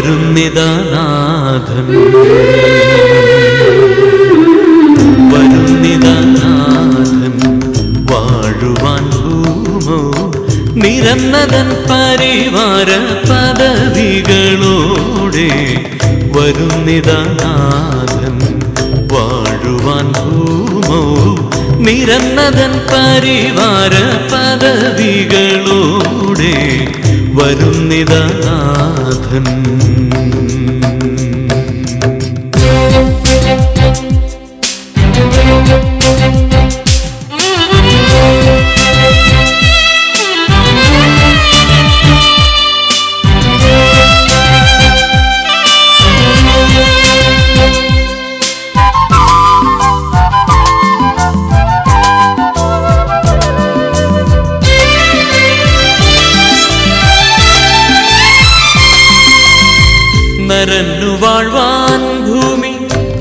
വരുന്നിതാനാഥൻ. വരുന്നിതാനാഥൻ വാഴുവാൻ ഭൂമോ? നിരന്നതൻ പരിവാര പദവികളോടെ വരുന്നിതാനാഥൻ വാഴുവാൻ ഭൂമോ? നിരന്നതൻ പരിവാര പദവികളോടെ വരുന്നിതാനാഥൻ നരന്നു വാഴ്വാൻ ഭൂമി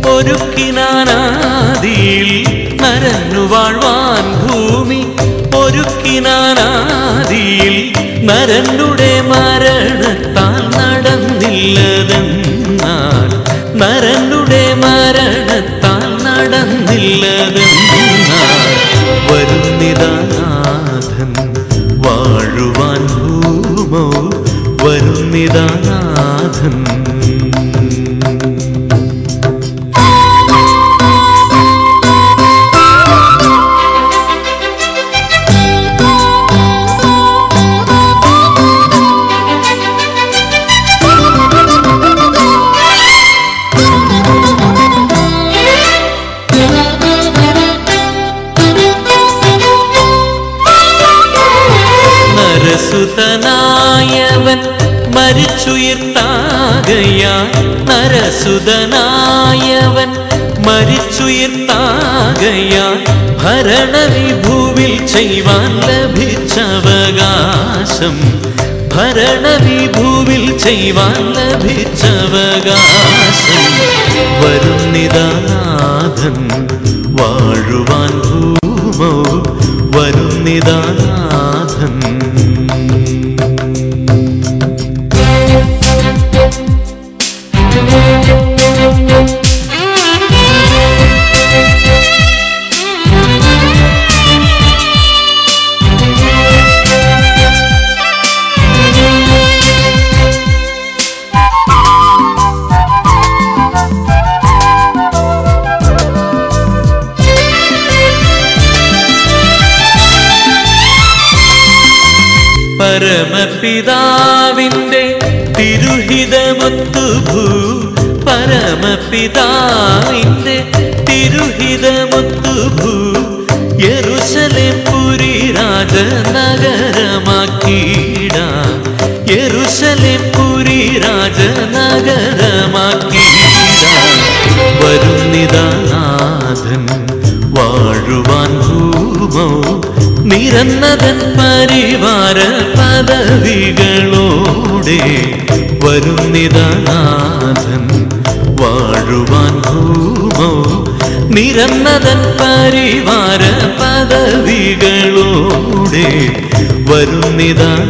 ഒരുക്കിനാനാദിയിൽ. നരന്നു വാഴ്വാൻ ഭൂമി ഒരുക്കിനാനാദിയിൽ. നരനുടെ മരണത്താൽ നടന്നില്ലതെന്നാൽ. നരനുടെ മരണത്താൽ നടന്നില്ലതെന്നാൽ. നരസുതനായവൻ മരിച്ചുയർത്താകയാൽ നരസുതനായവൻ മരിച്ചുയർത്താകയാൽ ഭരണവിഭൂവിൽ ചെയ്യുവാൻ ലഭിച്ചവകാശം. ഭരണവിഭൂവിൽ ചെയ്യുവാൻ ലഭിച്ചവകാശം. വരുന്നിതാനാഥൻ വാഴുവാൻ ഭൂമോ. വരുന്നിതാനാഥൻ പരമപിതാവിന്റെ തിരുഹിതമൊത്തു ഭൂ. പരമപിതാവിന്റെ തിരുഹിതമൊത്തു ഭൂ. യെരുശലേം പുരി രാജനഗരമാക്കിയിട. യെരുശലേം പുരി രാജനഗരമാക്കിയിട നിരന്നതൻ പരിവാര പദവികളോടെ വരുന്നിതനാഥൻ വാഴുവാൻ ഭൂമോ? നിരന്നതൻ പരിവാര പദവികളോടെ വരുന്നിതാനാഥൻ